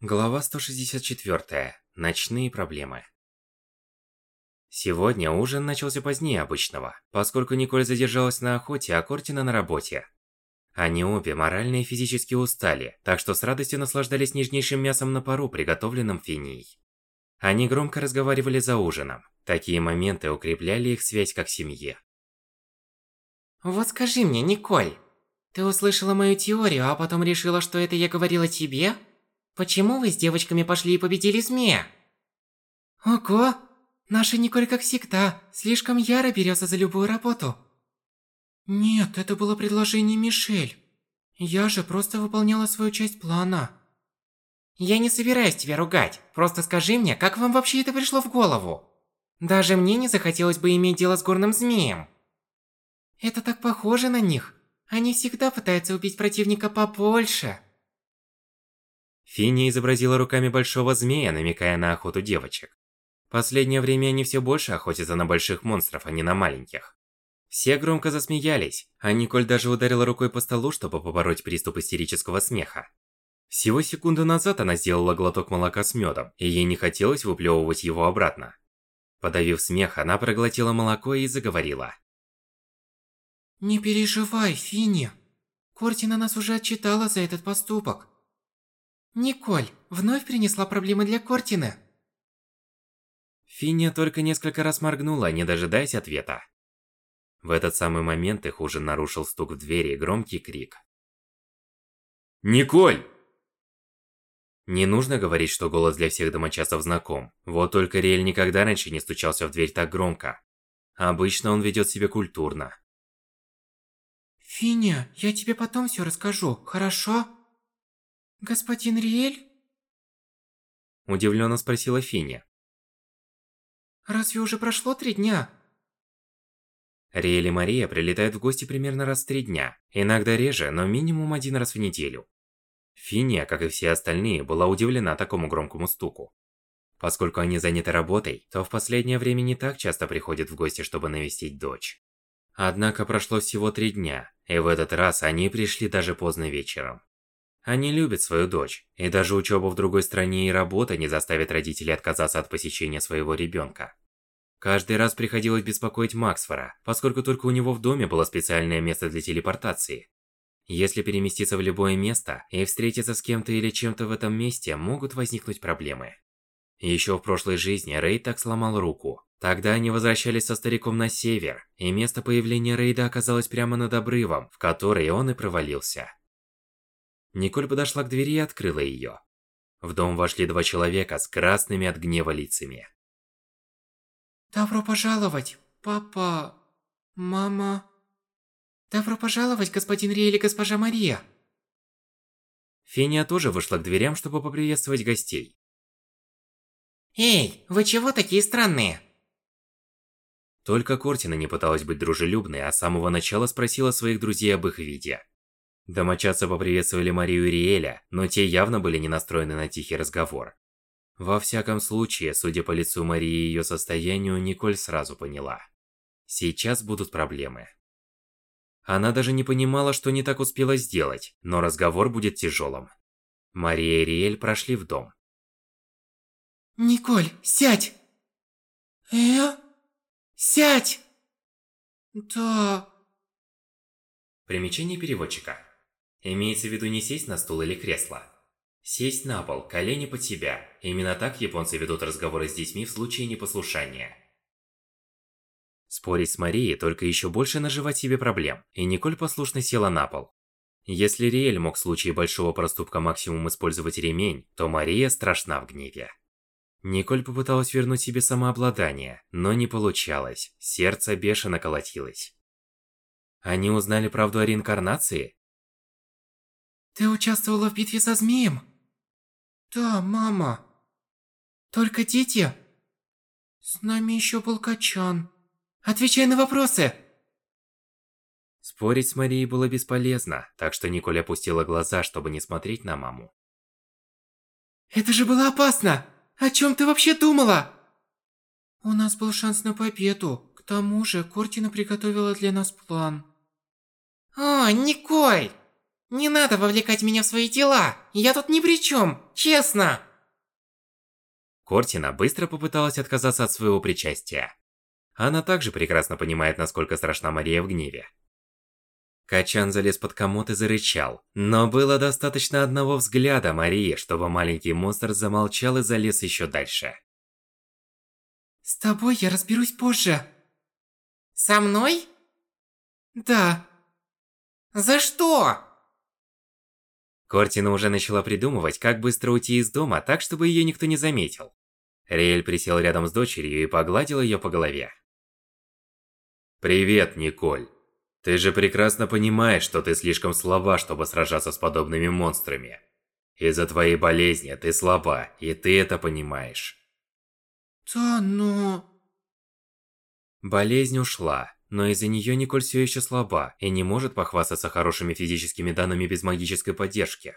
Глава 164. Ночные проблемы. Сегодня ужин начался позднее обычного, поскольку Николь задержалась на охоте, а Кортина на работе. Они обе морально и физически устали, так что с радостью наслаждались нежнейшим мясом на пару, приготовленным финей. Они громко разговаривали за ужином. Такие моменты укрепляли их связь как семьи. Вот скажи мне, Николь, ты услышала мою теорию, а потом решила, что это я говорила тебе? Почему вы с девочками пошли и победили змея? Ого! Наша Николь, как всегда, слишком яро берется за любую работу. Нет, это было предложение Мишель. Я же просто выполняла свою часть плана. Я не собираюсь тебя ругать. Просто скажи мне, как вам вообще это пришло в голову? Даже мне не захотелось бы иметь дело с горным змеем. Это так похоже на них. Они всегда пытаются убить противника побольше. Финни изобразила руками большого змея, намекая на охоту девочек. Последнее время они все больше охотятся на больших монстров, а не на маленьких. Все громко засмеялись, а Николь даже ударила рукой по столу, чтобы побороть приступ истерического смеха. Всего секунду назад она сделала глоток молока с медом, и ей не хотелось выплевывать его обратно. Подавив смех, она проглотила молоко и заговорила. «Не переживай, Финни. Кортина нас уже отчитала за этот поступок. Николь вновь принесла проблемы для Кортины. Финни только несколько раз моргнула, не дожидаясь ответа. В этот самый момент их ужин нарушил стук в двери и громкий крик. «Николь!» Не нужно говорить, что голос для всех домочадцев знаком. Вот только Риэль никогда раньше не стучался в дверь так громко. Обычно он ведет себя культурно. Финя, я тебе потом все расскажу, хорошо? «Господин Риэль?» Удивленно спросила Финя. «Разве уже прошло три дня?» Риэль и Мария прилетают в гости примерно раз в три дня, иногда реже, но минимум один раз в неделю. Финия, как и все остальные, была удивлена такому громкому стуку. Поскольку они заняты работой, то в последнее время не так часто приходят в гости, чтобы навестить дочь. Однако прошло всего три дня, и в этот раз они пришли даже поздно вечером. Они любят свою дочь, и даже учеба в другой стране и работа не заставят родителей отказаться от посещения своего ребенка. Каждый раз приходилось беспокоить Максфора, поскольку только у него в доме было специальное место для телепортации. Если переместиться в любое место и встретиться с кем-то или чем-то в этом месте, могут возникнуть проблемы. Еще в прошлой жизни Рейд так сломал руку. Тогда они возвращались со стариком на север, и место появления Рейда оказалось прямо над обрывом, в который он и провалился. Николь подошла к двери и открыла ее. В дом вошли два человека с красными от гнева лицами. Добро пожаловать, папа, мама. Добро пожаловать, господин Ри или госпожа Мария. Фения тоже вышла к дверям, чтобы поприветствовать гостей. Эй, вы чего такие странные? Только Кортина не пыталась быть дружелюбной, а с самого начала спросила своих друзей об их виде. Домочадцы поприветствовали Марию и Риэля, но те явно были не настроены на тихий разговор. Во всяком случае, судя по лицу Марии и ее состоянию, Николь сразу поняла. Сейчас будут проблемы. Она даже не понимала, что не так успела сделать, но разговор будет тяжелым. Мария и Риэль прошли в дом. «Николь, сядь!» «Э? Сядь!» «Да...» Примечание переводчика. Имеется в виду не сесть на стул или кресло. Сесть на пол, колени под себя. Именно так японцы ведут разговоры с детьми в случае непослушания. Спорить с Марией только еще больше наживать себе проблем, и Николь послушно села на пол. Если Риэль мог в случае большого проступка максимум использовать ремень, то Мария страшна в гневе. Николь попыталась вернуть себе самообладание, но не получалось, сердце бешено колотилось. Они узнали правду о реинкарнации? Ты участвовала в битве со змеем? Да, мама. Только дети? С нами еще был Качан. Отвечай на вопросы! Спорить с Марией было бесполезно, так что Николь опустила глаза, чтобы не смотреть на маму. Это же было опасно! О чем ты вообще думала? У нас был шанс на победу. К тому же, Кортина приготовила для нас план. О, Николь! Не надо вовлекать меня в свои дела. Я тут ни при чем. честно. Кортина быстро попыталась отказаться от своего причастия. Она также прекрасно понимает, насколько страшна Мария в гневе. Качан залез под комод и зарычал, но было достаточно одного взгляда Марии, чтобы маленький монстр замолчал и залез еще дальше. С тобой я разберусь позже. Со мной? Да. За что? Кортина уже начала придумывать, как быстро уйти из дома, так чтобы ее никто не заметил. Риэль присел рядом с дочерью и погладил ее по голове. Привет, Николь. Ты же прекрасно понимаешь, что ты слишком слаба, чтобы сражаться с подобными монстрами. Из-за твоей болезни ты слаба, и ты это понимаешь. Да, но... Болезнь ушла, но из-за нее Николь все еще слаба и не может похвастаться хорошими физическими данными без магической поддержки.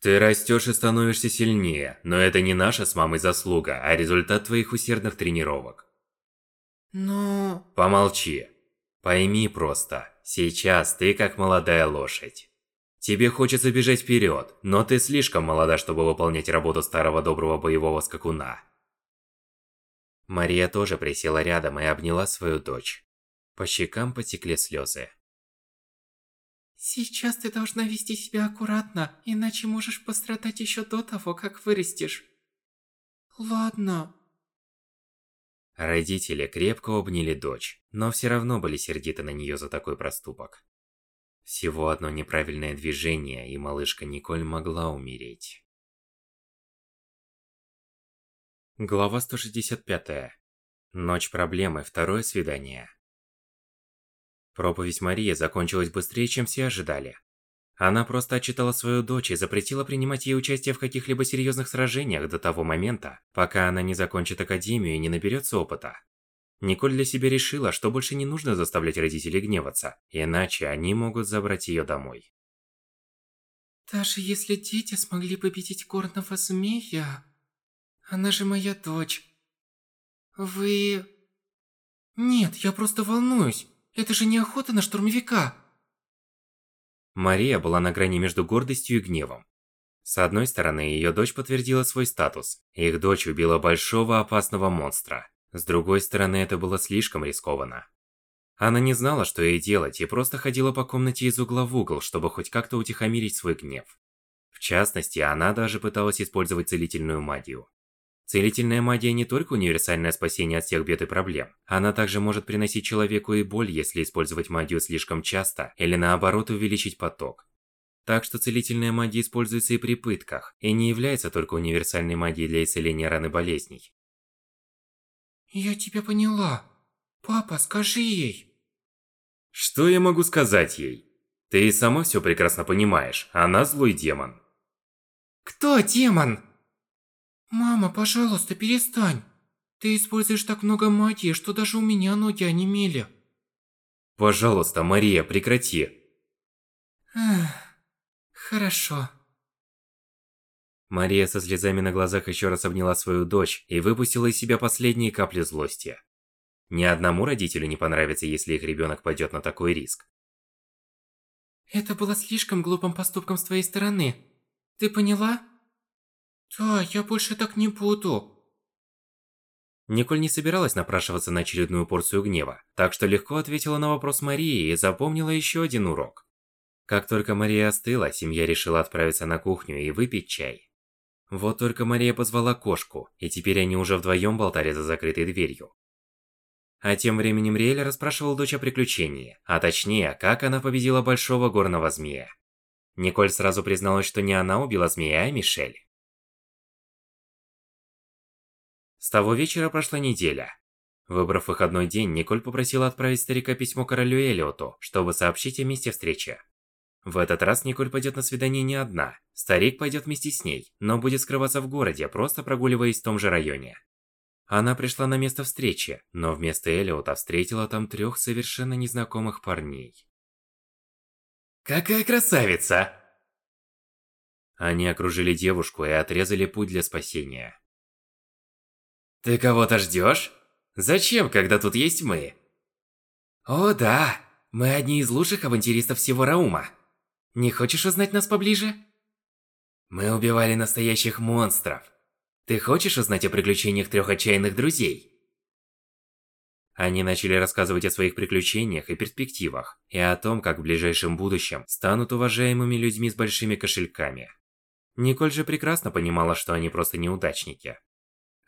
Ты растешь и становишься сильнее, но это не наша с мамой заслуга, а результат твоих усердных тренировок. Но... Помолчи. Пойми просто, сейчас ты как молодая лошадь. Тебе хочется бежать вперед, но ты слишком молода, чтобы выполнять работу старого доброго боевого скакуна. Мария тоже присела рядом и обняла свою дочь. По щекам потекли слезы. Сейчас ты должна вести себя аккуратно, иначе можешь пострадать еще до того, как вырастешь. Ладно. Родители крепко обняли дочь, но все равно были сердиты на нее за такой проступок. Всего одно неправильное движение, и малышка Николь могла умереть. Глава 165. Ночь проблемы. Второе свидание. Проповедь Марии закончилась быстрее, чем все ожидали. Она просто отчитала свою дочь и запретила принимать ей участие в каких-либо серьезных сражениях до того момента, пока она не закончит академию и не наберется опыта. Николь для себя решила, что больше не нужно заставлять родителей гневаться, иначе они могут забрать ее домой. Даже если дети смогли победить горного змея, она же моя дочь. Вы... Нет, я просто волнуюсь. Это же не охота на штурмовика. Мария была на грани между гордостью и гневом. С одной стороны, ее дочь подтвердила свой статус. Их дочь убила большого опасного монстра. С другой стороны, это было слишком рискованно. Она не знала, что ей делать, и просто ходила по комнате из угла в угол, чтобы хоть как-то утихомирить свой гнев. В частности, она даже пыталась использовать целительную магию. Целительная магия не только универсальное спасение от всех бед и проблем. Она также может приносить человеку и боль, если использовать магию слишком часто, или наоборот увеличить поток. Так что целительная магия используется и при пытках, и не является только универсальной магией для исцеления ран и болезней. Я тебя поняла. Папа, скажи ей. Что я могу сказать ей? Ты и сама все прекрасно понимаешь, она злой демон. Кто демон? «Мама, пожалуйста, перестань. Ты используешь так много магии, что даже у меня ноги онемели». «Пожалуйста, Мария, прекрати». Эх, хорошо. Мария со слезами на глазах еще раз обняла свою дочь и выпустила из себя последние капли злости. Ни одному родителю не понравится, если их ребенок пойдет на такой риск. Это было слишком глупым поступком с твоей стороны. Ты поняла? Да, я больше так не буду. Николь не собиралась напрашиваться на очередную порцию гнева, так что легко ответила на вопрос Марии и запомнила еще один урок. Как только Мария остыла, семья решила отправиться на кухню и выпить чай. Вот только Мария позвала кошку, и теперь они уже вдвоем болтали за закрытой дверью. А тем временем Риэль расспрашивал дочь о приключении, а точнее, как она победила большого горного змея. Николь сразу призналась, что не она убила змея, а Мишель. С того вечера прошла неделя. Выбрав выходной день, Николь попросила отправить старика письмо королю Элиоту, чтобы сообщить о месте встречи. В этот раз Николь пойдет на свидание не одна. Старик пойдет вместе с ней, но будет скрываться в городе, просто прогуливаясь в том же районе. Она пришла на место встречи, но вместо Элиота встретила там трех совершенно незнакомых парней. «Какая красавица!» Они окружили девушку и отрезали путь для спасения. Ты кого-то ждешь? Зачем, когда тут есть мы? О да, мы одни из лучших авантюристов всего Раума. Не хочешь узнать нас поближе? Мы убивали настоящих монстров. Ты хочешь узнать о приключениях трех отчаянных друзей? Они начали рассказывать о своих приключениях и перспективах, и о том, как в ближайшем будущем станут уважаемыми людьми с большими кошельками. Николь же прекрасно понимала, что они просто неудачники.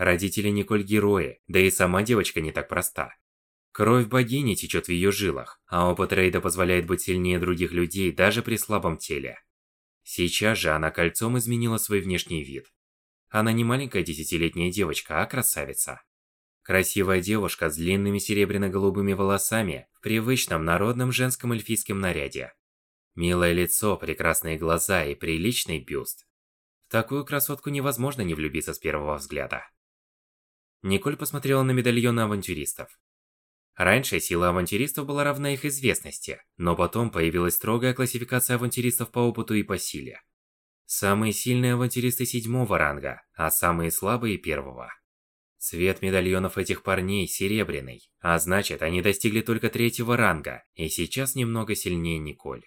Родители Николь герои, да и сама девочка не так проста. Кровь богини течет в ее жилах, а опыт Рейда позволяет быть сильнее других людей даже при слабом теле. Сейчас же она кольцом изменила свой внешний вид. Она не маленькая десятилетняя девочка, а красавица. Красивая девушка с длинными серебряно-голубыми волосами в привычном народном женском эльфийском наряде. Милое лицо, прекрасные глаза и приличный бюст. В такую красотку невозможно не влюбиться с первого взгляда. Николь посмотрела на медальоны авантюристов. Раньше сила авантюристов была равна их известности, но потом появилась строгая классификация авантюристов по опыту и по силе. Самые сильные авантюристы седьмого ранга, а самые слабые первого. Цвет медальонов этих парней серебряный, а значит, они достигли только третьего ранга, и сейчас немного сильнее Николь.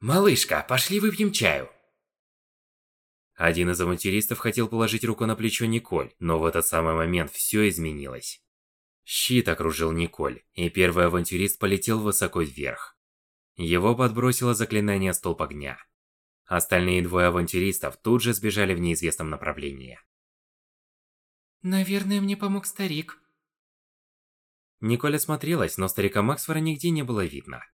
«Малышка, пошли выпьем чаю!» Один из авантюристов хотел положить руку на плечо Николь, но в этот самый момент все изменилось. Щит окружил Николь, и первый авантюрист полетел высоко вверх. Его подбросило заклинание Столб Огня. Остальные двое авантюристов тут же сбежали в неизвестном направлении. Наверное, мне помог старик. Николь осмотрелась, но старика Максфора нигде не было видно.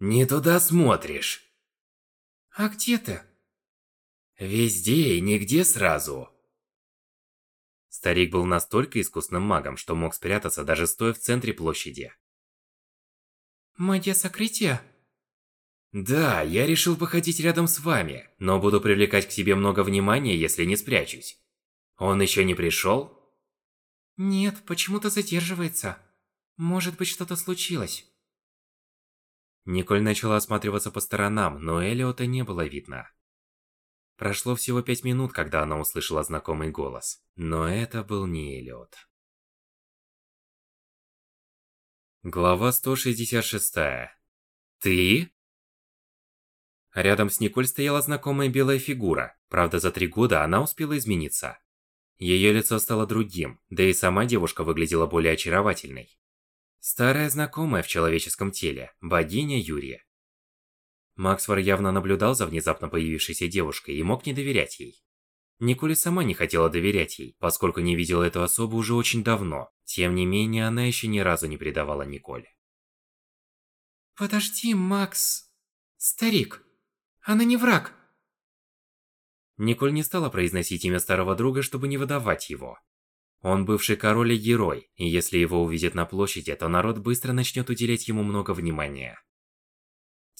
Не туда смотришь. А где ты? Везде и нигде сразу. Старик был настолько искусным магом, что мог спрятаться даже стоя в центре площади. Магия сокрытия? Да, я решил походить рядом с вами, но буду привлекать к себе много внимания, если не спрячусь. Он еще не пришел? Нет, почему-то задерживается. Может быть, что-то случилось. Николь начала осматриваться по сторонам, но Элиота не было видно. Прошло всего пять минут, когда она услышала знакомый голос. Но это был не Элиот. Глава 166. Ты? Рядом с Николь стояла знакомая белая фигура. Правда, за три года она успела измениться. Ее лицо стало другим, да и сама девушка выглядела более очаровательной. Старая знакомая в человеческом теле, богиня Юрия. Максфор явно наблюдал за внезапно появившейся девушкой и мог не доверять ей. Николи сама не хотела доверять ей, поскольку не видела эту особу уже очень давно. Тем не менее, она еще ни разу не предавала Николь. Подожди, Макс... Старик. Она не враг. Николь не стала произносить имя старого друга, чтобы не выдавать его. Он бывший король и герой, и если его увидят на площади, то народ быстро начнет уделять ему много внимания.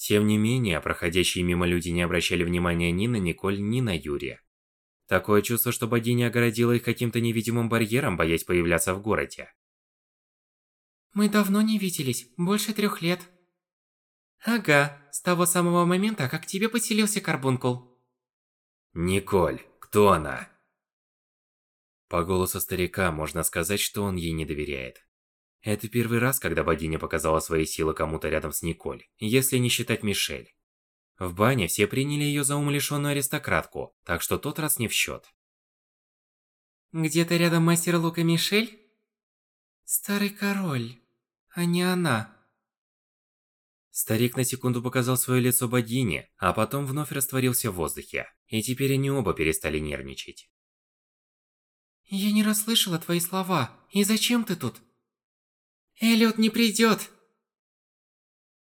Тем не менее, проходящие мимо люди не обращали внимания ни на Николь, ни на Юрия. Такое чувство, что богиня огородила их каким-то невидимым барьером, боясь появляться в городе. Мы давно не виделись, больше трех лет. Ага, с того самого момента, как тебе поселился Карбункул. Николь, кто она? По голосу старика можно сказать, что он ей не доверяет. Это первый раз, когда богиня показала свои силы кому-то рядом с Николь, если не считать Мишель. В бане все приняли ее за умалишенную аристократку, так что тот раз не в счет. Где-то рядом мастер Лука Мишель? Старый король, а не она. Старик на секунду показал свое лицо богине, а потом вновь растворился в воздухе, и теперь они оба перестали нервничать. Я не расслышала твои слова, и зачем ты тут? Эллиот не придет.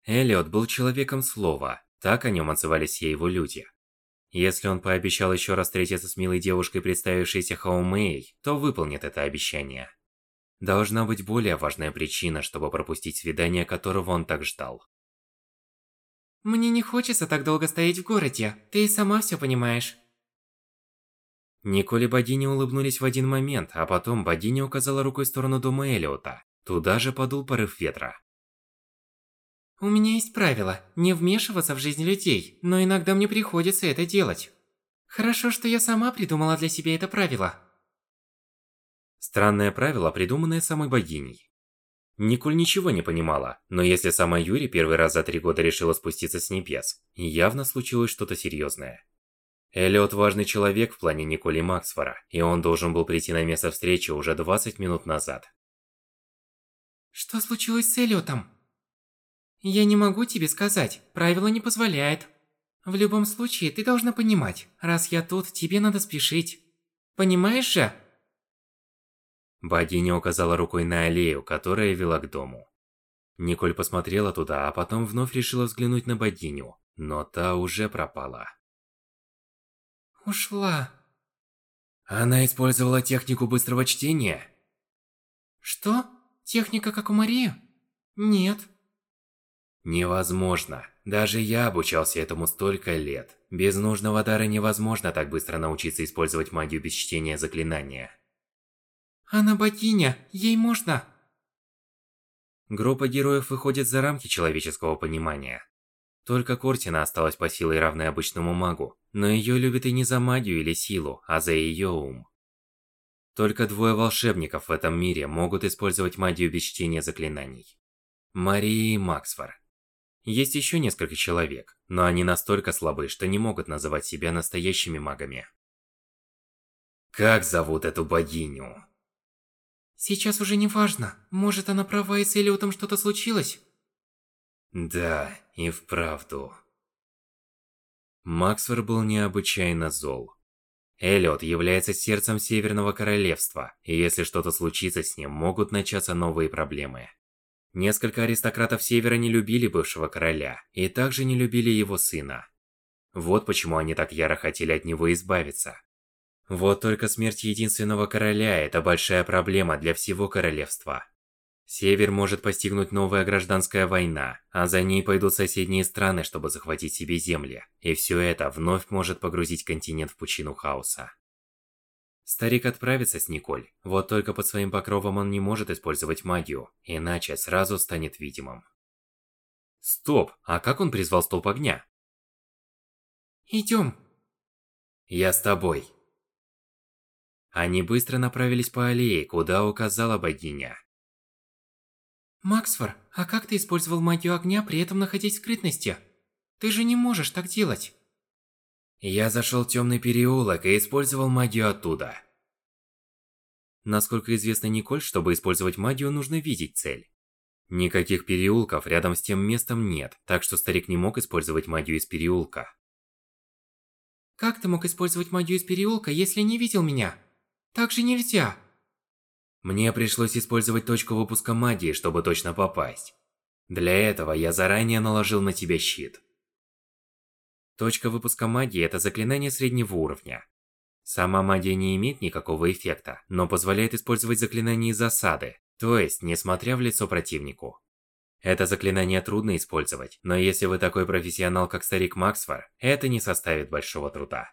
Эллиот был человеком слова, так о нем отзывались все его люди. Если он пообещал еще раз встретиться с милой девушкой, представившейся Хаумэй, то выполнит это обещание. Должна быть более важная причина, чтобы пропустить свидание, которого он так ждал. Мне не хочется так долго стоять в городе, ты и сама все понимаешь. Николь и богиня улыбнулись в один момент, а потом богиня указала рукой в сторону дома Элиота. Туда же подул порыв ветра. У меня есть правило – не вмешиваться в жизнь людей, но иногда мне приходится это делать. Хорошо, что я сама придумала для себя это правило. Странное правило, придуманное самой богиней. Николь ничего не понимала, но если сама Юри первый раз за три года решила спуститься с небес, явно случилось что-то серьезное. Эллиот важный человек в плане Николи Максфора, и он должен был прийти на место встречи уже 20 минут назад. Что случилось с Эллиотом? Я не могу тебе сказать, правило не позволяет. В любом случае, ты должна понимать, раз я тут, тебе надо спешить. Понимаешь же? Богиня указала рукой на аллею, которая вела к дому. Николь посмотрела туда, а потом вновь решила взглянуть на богиню, но та уже пропала. Ушла. Она использовала технику быстрого чтения? Что? Техника как у Марии? Нет. Невозможно. Даже я обучался этому столько лет. Без нужного дара невозможно так быстро научиться использовать магию без чтения заклинания. Она богиня, ей можно. Группа героев выходит за рамки человеческого понимания. Только Кортина осталась по силе равной обычному магу, но ее любят и не за магию или силу, а за ее ум. Только двое волшебников в этом мире могут использовать магию без чтения заклинаний. Мария и Максфор. Есть еще несколько человек, но они настолько слабы, что не могут называть себя настоящими магами. Как зовут эту богиню? Сейчас уже не важно. Может, она права и с Элиотом что-то случилось? Да, и вправду. Максфор был необычайно зол. Элиот является сердцем Северного Королевства, и если что-то случится с ним, могут начаться новые проблемы. Несколько аристократов Севера не любили бывшего короля, и также не любили его сына. Вот почему они так яро хотели от него избавиться. Вот только смерть единственного короля – это большая проблема для всего королевства. Север может постигнуть новая гражданская война, а за ней пойдут соседние страны, чтобы захватить себе земли. И все это вновь может погрузить континент в пучину хаоса. Старик отправится с Николь, вот только под своим покровом он не может использовать магию, иначе сразу станет видимым. Стоп, а как он призвал столб огня? Идем. Я с тобой. Они быстро направились по аллее, куда указала богиня. Максфор, а как ты использовал магию огня, при этом находясь в скрытности? Ты же не можешь так делать. Я зашел в темный переулок и использовал магию оттуда. Насколько известно Николь, чтобы использовать магию, нужно видеть цель. Никаких переулков рядом с тем местом нет, так что старик не мог использовать магию из переулка. Как ты мог использовать магию из переулка, если не видел меня? Так же нельзя. Мне пришлось использовать точку выпуска магии, чтобы точно попасть. Для этого я заранее наложил на тебя щит. Точка выпуска магии – это заклинание среднего уровня. Сама магия не имеет никакого эффекта, но позволяет использовать заклинание из засады, то есть, несмотря в лицо противнику. Это заклинание трудно использовать, но если вы такой профессионал, как старик Максфор, это не составит большого труда.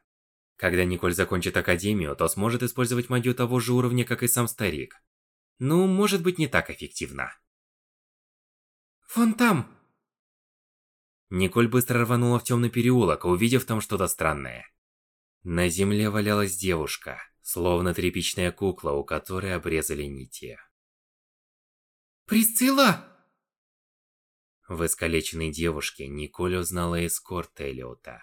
Когда Николь закончит Академию, то сможет использовать магию того же уровня, как и сам старик. Ну, может быть не так эффективно. Вон там! Николь быстро рванула в темный переулок, увидев там что-то странное. На земле валялась девушка, словно тряпичная кукла, у которой обрезали нити. Присцилла! В искалеченной девушке Николь узнала эскорт Элиота.